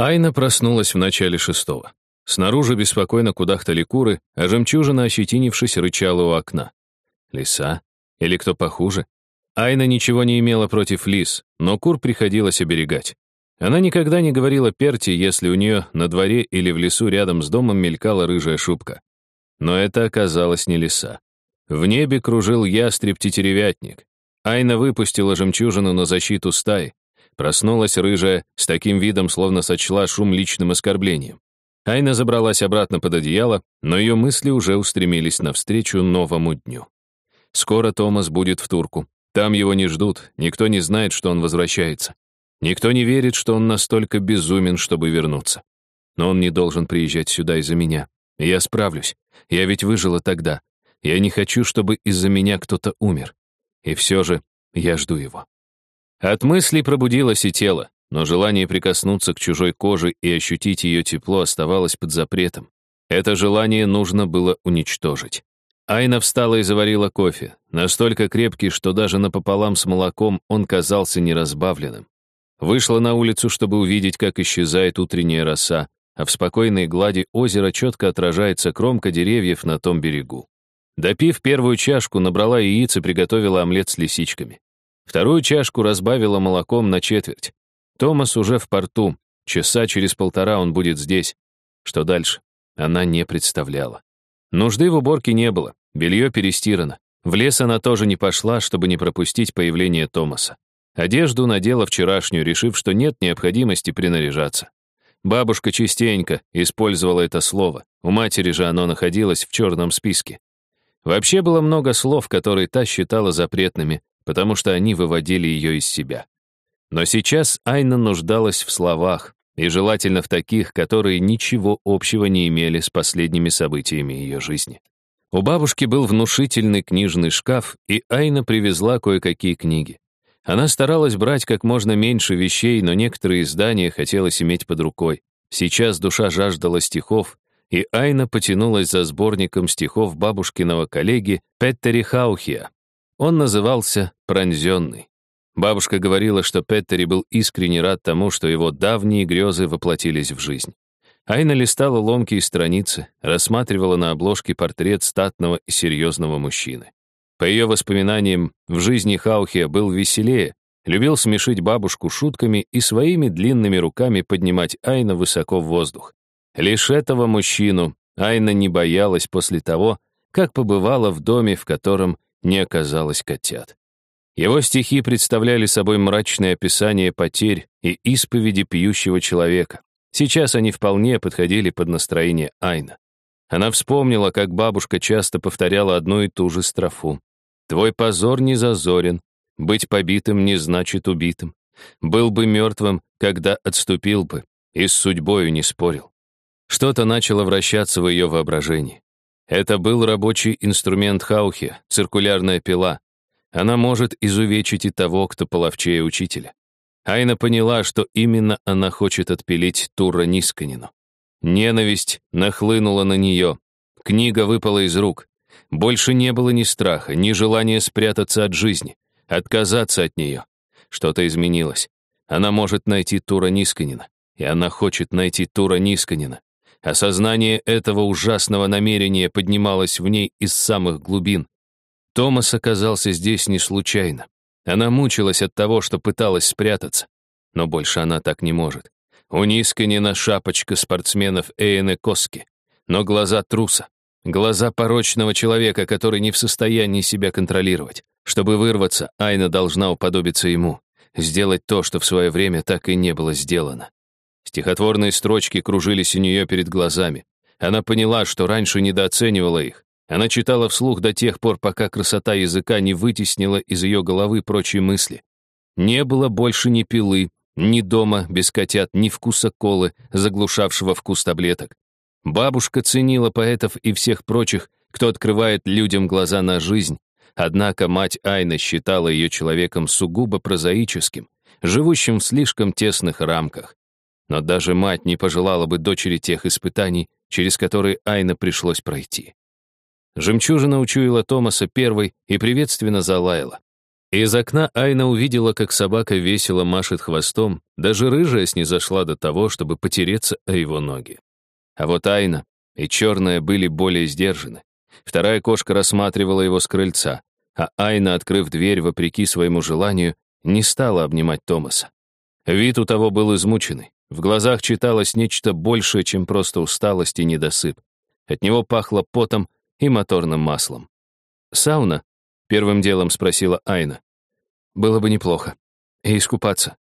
Айна проснулась в начале шестого. Снаружи беспокойно кудахтали куры, а жемчужина, ощетинившись, рычала у окна. Лиса? Или кто похуже? Айна ничего не имела против лис, но кур приходилось оберегать. Она никогда не говорила Перти, если у нее на дворе или в лесу рядом с домом мелькала рыжая шубка. Но это оказалось не лиса. В небе кружил ястреб-тетеревятник. Айна выпустила жемчужину на защиту стаи. Проснулась рыжая, с таким видом, словно сочла шум личным оскорблением. Айна забралась обратно под одеяло, но ее мысли уже устремились навстречу новому дню. Скоро Томас будет в Турку. Там его не ждут, никто не знает, что он возвращается. Никто не верит, что он настолько безумен, чтобы вернуться. Но он не должен приезжать сюда из-за меня. Я справлюсь. Я ведь выжила тогда. Я не хочу, чтобы из-за меня кто-то умер. И все же я жду его. От мыслей пробудилось и тело, но желание прикоснуться к чужой коже и ощутить ее тепло оставалось под запретом. Это желание нужно было уничтожить. Айна встала и заварила кофе, настолько крепкий, что даже напополам с молоком он казался неразбавленным. Вышла на улицу, чтобы увидеть, как исчезает утренняя роса, а в спокойной глади озера четко отражается кромка деревьев на том берегу. Допив первую чашку, набрала яиц и приготовила омлет с лисичками. Вторую чашку разбавила молоком на четверть. Томас уже в порту. Часа через полтора он будет здесь. Что дальше? Она не представляла. Нужды в уборке не было. Белье перестирано. В лес она тоже не пошла, чтобы не пропустить появление Томаса. Одежду надела вчерашнюю, решив, что нет необходимости принаряжаться. Бабушка частенько использовала это слово. У матери же оно находилось в черном списке. Вообще было много слов, которые та считала запретными, потому что они выводили ее из себя. Но сейчас Айна нуждалась в словах, и желательно в таких, которые ничего общего не имели с последними событиями ее жизни. У бабушки был внушительный книжный шкаф, и Айна привезла кое-какие книги. Она старалась брать как можно меньше вещей, но некоторые издания хотелось иметь под рукой. Сейчас душа жаждала стихов, и Айна потянулась за сборником стихов бабушкиного коллеги Петтери Хаухия. Он назывался «Пронзенный». Бабушка говорила, что Петтери был искренне рад тому, что его давние грезы воплотились в жизнь. Айна листала ломкие страницы, рассматривала на обложке портрет статного и серьезного мужчины. По ее воспоминаниям, в жизни Хаухия был веселее, любил смешить бабушку шутками и своими длинными руками поднимать Айна высоко в воздух. Лишь этого мужчину Айна не боялась после того, как побывала в доме, в котором не оказалось котят. Его стихи представляли собой мрачное описание потерь и исповеди пьющего человека. Сейчас они вполне подходили под настроение Айна. Она вспомнила, как бабушка часто повторяла одну и ту же строфу. «Твой позор не зазорен, быть побитым не значит убитым. Был бы мертвым, когда отступил бы, и с судьбою не спорил. Что-то начало вращаться в ее воображении. Это был рабочий инструмент Хаухи, циркулярная пила. Она может изувечить и того, кто половчее учителя. Айна поняла, что именно она хочет отпилить Тура Нисканину. Ненависть нахлынула на нее. Книга выпала из рук. Больше не было ни страха, ни желания спрятаться от жизни, отказаться от нее. Что-то изменилось. Она может найти Тура Нисканина. И она хочет найти Тура Нисканина. Осознание этого ужасного намерения поднималось в ней из самых глубин. Томас оказался здесь не случайно. Она мучилась от того, что пыталась спрятаться. Но больше она так не может. У Нисканина шапочка спортсменов Эйне Коски, но глаза труса, глаза порочного человека, который не в состоянии себя контролировать. Чтобы вырваться, Айна должна уподобиться ему, сделать то, что в свое время так и не было сделано. Стихотворные строчки кружились у нее перед глазами. Она поняла, что раньше недооценивала их. Она читала вслух до тех пор, пока красота языка не вытеснила из ее головы прочие мысли. Не было больше ни пилы, ни дома без котят, ни вкуса колы, заглушавшего вкус таблеток. Бабушка ценила поэтов и всех прочих, кто открывает людям глаза на жизнь. Однако мать Айна считала ее человеком сугубо прозаическим, живущим в слишком тесных рамках. Но даже мать не пожелала бы дочери тех испытаний, через которые Айна пришлось пройти. Жемчужина учуяла Томаса первой и приветственно залаяла. Из окна Айна увидела, как собака весело машет хвостом, даже рыжая снизошла до того, чтобы потереться о его ноги. А вот Айна и черная были более сдержаны. Вторая кошка рассматривала его с крыльца, а Айна, открыв дверь вопреки своему желанию, не стала обнимать Томаса. Вид у того был измученный. В глазах читалось нечто большее, чем просто усталость и недосып. От него пахло потом и моторным маслом. «Сауна?» — первым делом спросила Айна. «Было бы неплохо. И искупаться.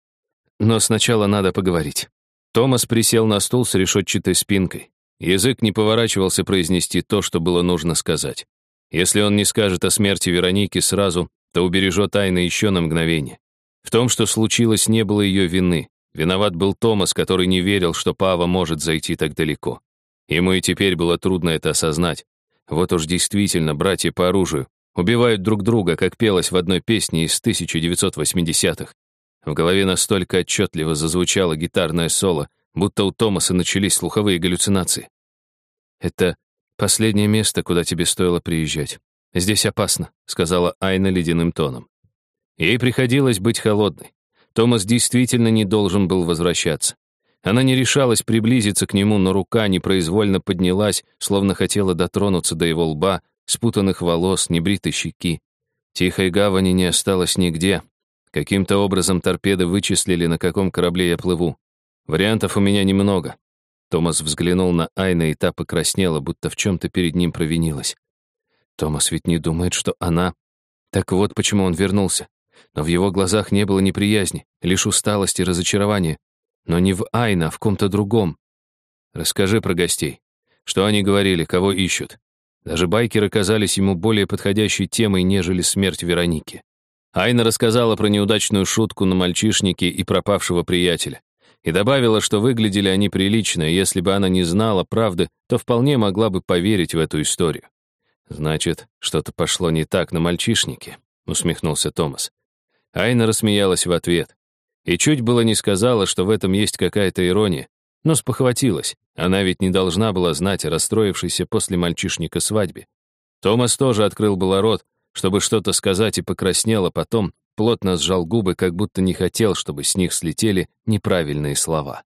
Но сначала надо поговорить». Томас присел на стул с решетчатой спинкой. Язык не поворачивался произнести то, что было нужно сказать. Если он не скажет о смерти Вероники сразу, то убережет тайны еще на мгновение. В том, что случилось, не было ее вины. Виноват был Томас, который не верил, что Пава может зайти так далеко. Ему и теперь было трудно это осознать. Вот уж действительно, братья по оружию убивают друг друга, как пелось в одной песне из 1980-х. В голове настолько отчетливо зазвучало гитарное соло, будто у Томаса начались слуховые галлюцинации. «Это последнее место, куда тебе стоило приезжать. Здесь опасно», — сказала Айна ледяным тоном. Ей приходилось быть холодной. Томас действительно не должен был возвращаться. Она не решалась приблизиться к нему, но рука непроизвольно поднялась, словно хотела дотронуться до его лба, спутанных волос, небритой щеки. Тихой гавани не осталось нигде. Каким-то образом торпеды вычислили, на каком корабле я плыву. Вариантов у меня немного. Томас взглянул на Айна, и та покраснела, будто в чем-то перед ним провинилась. Томас ведь не думает, что она... Так вот почему он вернулся. Но в его глазах не было неприязни, лишь усталость и разочарование. Но не в Айна, а в ком-то другом. Расскажи про гостей. Что они говорили, кого ищут. Даже байкеры казались ему более подходящей темой, нежели смерть Вероники. Айна рассказала про неудачную шутку на мальчишнике и пропавшего приятеля. И добавила, что выглядели они прилично, и если бы она не знала правды, то вполне могла бы поверить в эту историю. «Значит, что-то пошло не так на мальчишнике», — усмехнулся Томас. Айна рассмеялась в ответ. И чуть было не сказала, что в этом есть какая-то ирония, но спохватилась. Она ведь не должна была знать о расстроившейся после мальчишника свадьбе. Томас тоже открыл было рот, чтобы что-то сказать, и покраснел, а потом плотно сжал губы, как будто не хотел, чтобы с них слетели неправильные слова.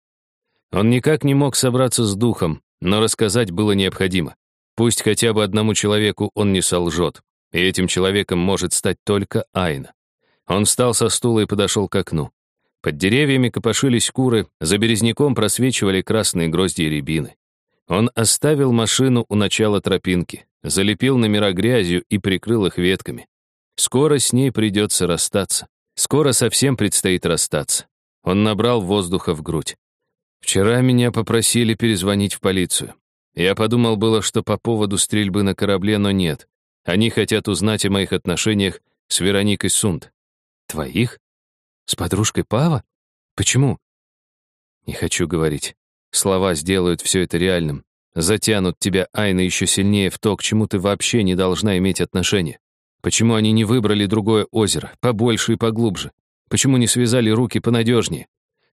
Он никак не мог собраться с духом, но рассказать было необходимо. Пусть хотя бы одному человеку он не солжет, и этим человеком может стать только Айна. Он встал со стула и подошел к окну. Под деревьями копошились куры, за березняком просвечивали красные грозди рябины. Он оставил машину у начала тропинки, залепил номера грязью и прикрыл их ветками. Скоро с ней придется расстаться. Скоро совсем предстоит расстаться. Он набрал воздуха в грудь. Вчера меня попросили перезвонить в полицию. Я подумал было, что по поводу стрельбы на корабле, но нет. Они хотят узнать о моих отношениях с Вероникой Сунд. Твоих? С подружкой Пава? Почему? Не хочу говорить. Слова сделают все это реальным. Затянут тебя, Айна, еще сильнее в то, к чему ты вообще не должна иметь отношения. Почему они не выбрали другое озеро, побольше и поглубже? Почему не связали руки понадежнее?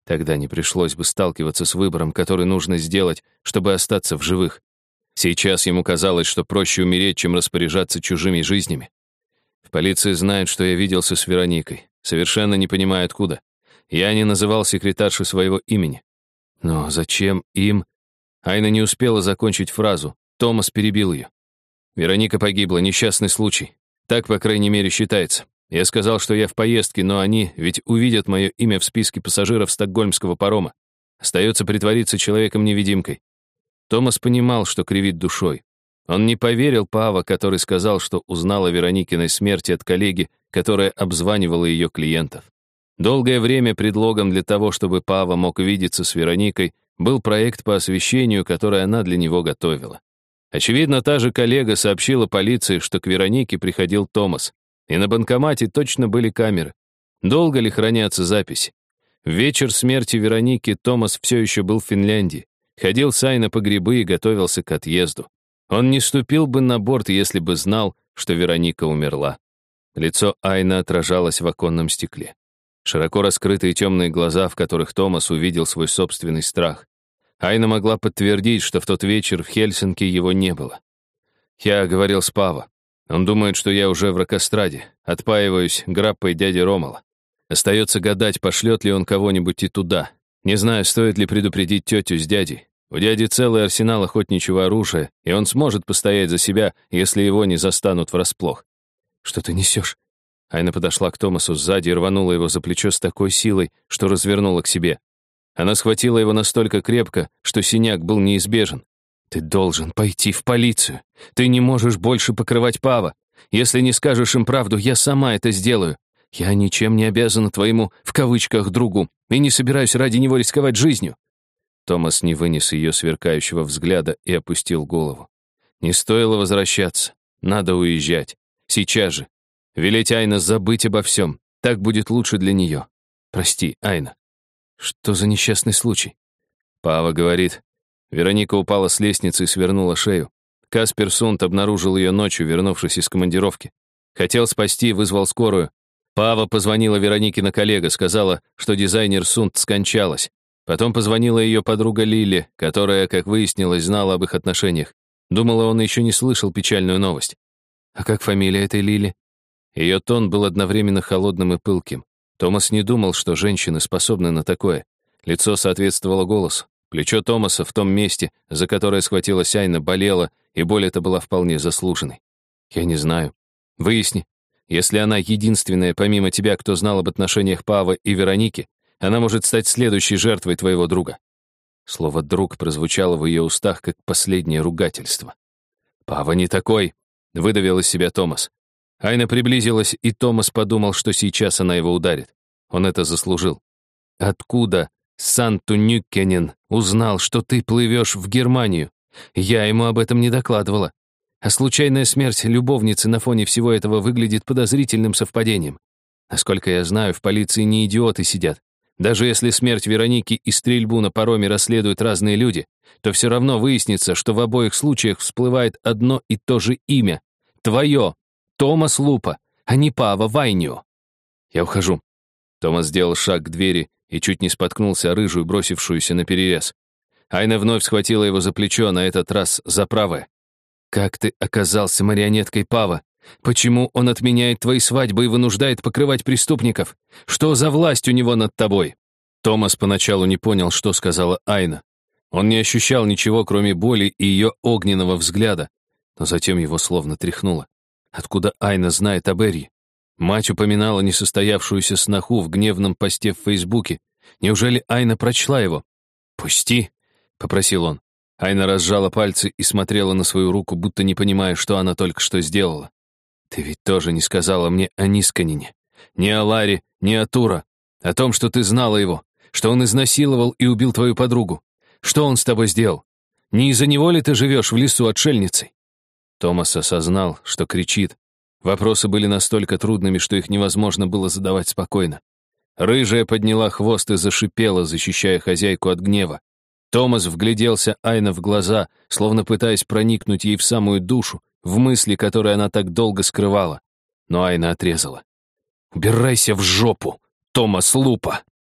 Тогда не пришлось бы сталкиваться с выбором, который нужно сделать, чтобы остаться в живых. Сейчас ему казалось, что проще умереть, чем распоряжаться чужими жизнями. В полиции знают, что я виделся с Вероникой, совершенно не понимая откуда. Я не называл секретарши своего имени. Но зачем им? Айна не успела закончить фразу. Томас перебил ее. Вероника погибла, несчастный случай. Так, по крайней мере, считается. Я сказал, что я в поездке, но они ведь увидят мое имя в списке пассажиров стокгольмского парома. Остается притвориться человеком-невидимкой. Томас понимал, что кривит душой. Он не поверил Пава, который сказал, что узнал о Вероникиной смерти от коллеги, которая обзванивала ее клиентов. Долгое время предлогом для того, чтобы Пава мог видеться с Вероникой, был проект по освещению, который она для него готовила. Очевидно, та же коллега сообщила полиции, что к Веронике приходил Томас, и на банкомате точно были камеры. Долго ли хранятся записи? В вечер смерти Вероники Томас все еще был в Финляндии, ходил с Айна по грибы и готовился к отъезду. Он не ступил бы на борт, если бы знал, что Вероника умерла. Лицо Айна отражалось в оконном стекле. Широко раскрытые темные глаза, в которых Томас увидел свой собственный страх. Айна могла подтвердить, что в тот вечер в Хельсинки его не было. Я говорил с Пава. Он думает, что я уже в Рокостраде, отпаиваюсь граппой дяди Ромала. Остается гадать, пошлет ли он кого-нибудь и туда. Не знаю, стоит ли предупредить тетю с дядей. У дяди целый арсенал охотничьего оружия, и он сможет постоять за себя, если его не застанут врасплох. «Что ты несешь?» Айна подошла к Томасу сзади и рванула его за плечо с такой силой, что развернула к себе. Она схватила его настолько крепко, что синяк был неизбежен. «Ты должен пойти в полицию. Ты не можешь больше покрывать Пава. Если не скажешь им правду, я сама это сделаю. Я ничем не обязана твоему, в кавычках, другу, и не собираюсь ради него рисковать жизнью. Томас не вынес ее сверкающего взгляда и опустил голову. Не стоило возвращаться. Надо уезжать. Сейчас же. Велеть Айна забыть обо всем. Так будет лучше для нее. Прости, Айна. Что за несчастный случай? Пава говорит. Вероника упала с лестницы и свернула шею. Каспер Сунт обнаружил ее ночью, вернувшись из командировки. Хотел спасти, вызвал скорую. Пава позвонила Веронике на коллега, сказала, что дизайнер Сунт скончалась. Потом позвонила ее подруга Лили, которая, как выяснилось, знала об их отношениях. Думала, он еще не слышал печальную новость. А как фамилия этой Лили? Ее тон был одновременно холодным и пылким. Томас не думал, что женщины способны на такое. Лицо соответствовало голосу. Плечо Томаса в том месте, за которое схватилась Айна, болело, и боль эта была вполне заслуженной. Я не знаю. Выясни. Если она единственная, помимо тебя, кто знал об отношениях Павы и Вероники, она может стать следующей жертвой твоего друга». Слово «друг» прозвучало в ее устах, как последнее ругательство. «Пава не такой», — выдавил из себя Томас. Айна приблизилась, и Томас подумал, что сейчас она его ударит. Он это заслужил. «Откуда Санту Нюккенен узнал, что ты плывешь в Германию? Я ему об этом не докладывала. А случайная смерть любовницы на фоне всего этого выглядит подозрительным совпадением. Насколько я знаю, в полиции не идиоты сидят. Даже если смерть Вероники и стрельбу на пароме расследуют разные люди, то все равно выяснится, что в обоих случаях всплывает одно и то же имя. Твое, Томас Лупа, а не Пава Вайнио. Я ухожу. Томас сделал шаг к двери и чуть не споткнулся о рыжую, бросившуюся на перерез. Айна вновь схватила его за плечо, на этот раз за правое. «Как ты оказался марионеткой Пава? Почему он отменяет твои свадьбы и вынуждает покрывать преступников? Что за власть у него над тобой?» Томас поначалу не понял, что сказала Айна. Он не ощущал ничего, кроме боли и ее огненного взгляда, но затем его словно тряхнуло. Откуда Айна знает об Эрии? Мать упоминала несостоявшуюся сноху в гневном посте в Фейсбуке. Неужели Айна прочла его? «Пусти», — попросил он. Айна разжала пальцы и смотрела на свою руку, будто не понимая, что она только что сделала. Ты ведь тоже не сказала мне о Нисканине. Ни о Ларе, ни о Тура. О том, что ты знала его, что он изнасиловал и убил твою подругу. Что он с тобой сделал? Не из-за него ли ты живешь в лесу отшельницей?» Томас осознал, что кричит. Вопросы были настолько трудными, что их невозможно было задавать спокойно. Рыжая подняла хвост и зашипела, защищая хозяйку от гнева. Томас вгляделся Айна в глаза, словно пытаясь проникнуть ей в самую душу, в мысли, которые она так долго скрывала. Но Айна отрезала. «Убирайся в жопу, Томас Лупа!»